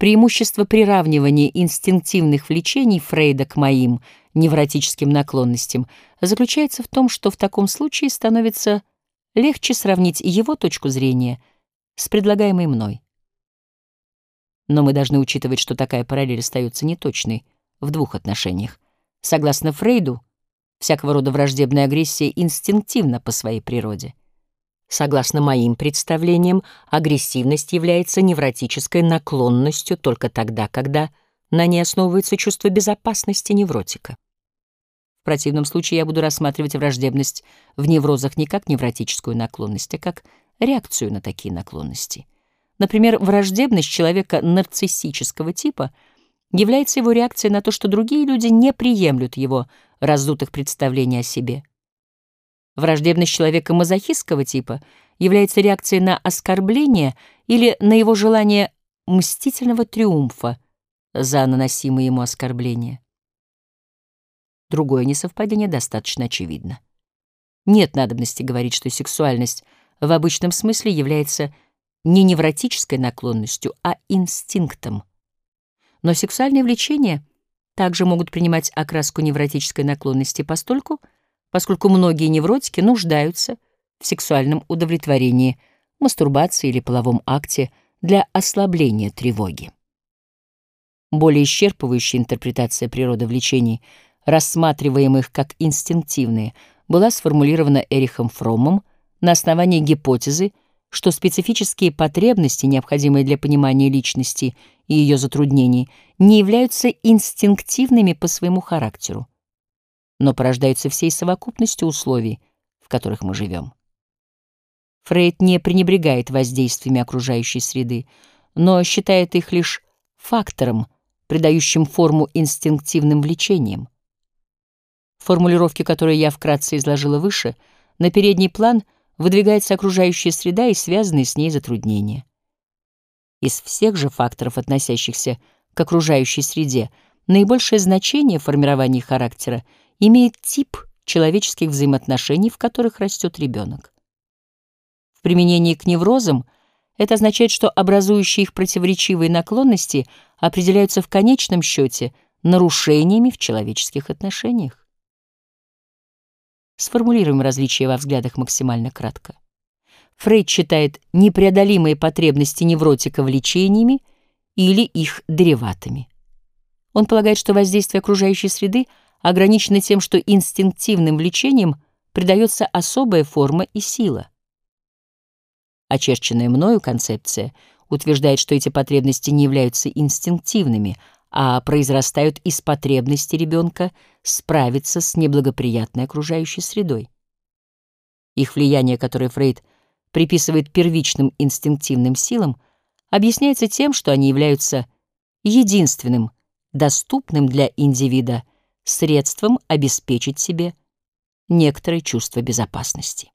Преимущество приравнивания инстинктивных влечений Фрейда к моим невротическим наклонностям заключается в том, что в таком случае становится легче сравнить его точку зрения с предлагаемой мной. Но мы должны учитывать, что такая параллель остается неточной в двух отношениях. Согласно Фрейду, всякого рода враждебная агрессия инстинктивна по своей природе. Согласно моим представлениям, агрессивность является невротической наклонностью только тогда, когда на ней основывается чувство безопасности невротика. В противном случае я буду рассматривать враждебность в неврозах не как невротическую наклонность, а как реакцию на такие наклонности. Например, враждебность человека нарциссического типа является его реакцией на то, что другие люди не приемлют его раздутых представлений о себе. Враждебность человека мазохистского типа является реакцией на оскорбление или на его желание мстительного триумфа за наносимые ему оскорбления. Другое несовпадение достаточно очевидно. Нет надобности говорить, что сексуальность в обычном смысле является не невротической наклонностью, а инстинктом. Но сексуальные влечения также могут принимать окраску невротической наклонности постольку, поскольку многие невротики нуждаются в сексуальном удовлетворении, мастурбации или половом акте для ослабления тревоги. Более исчерпывающая интерпретация природы влечений, рассматриваемых как инстинктивные, была сформулирована Эрихом Фроммом на основании гипотезы, что специфические потребности, необходимые для понимания личности и ее затруднений, не являются инстинктивными по своему характеру но порождаются всей совокупностью условий, в которых мы живем. Фрейд не пренебрегает воздействиями окружающей среды, но считает их лишь фактором, придающим форму инстинктивным влечениям. Формулировки, которые я вкратце изложила выше, на передний план выдвигается окружающая среда и связанные с ней затруднения. Из всех же факторов, относящихся к окружающей среде, наибольшее значение в формировании характера имеет тип человеческих взаимоотношений, в которых растет ребенок. В применении к неврозам это означает, что образующие их противоречивые наклонности определяются в конечном счете нарушениями в человеческих отношениях. Сформулируем различия во взглядах максимально кратко. Фрейд считает непреодолимые потребности невротика влечениями или их дериватами. Он полагает, что воздействие окружающей среды — ограничены тем, что инстинктивным влечением придается особая форма и сила. Очерченная мною концепция утверждает, что эти потребности не являются инстинктивными, а произрастают из потребности ребенка справиться с неблагоприятной окружающей средой. Их влияние, которое Фрейд приписывает первичным инстинктивным силам, объясняется тем, что они являются единственным, доступным для индивида средством обеспечить себе некоторое чувство безопасности.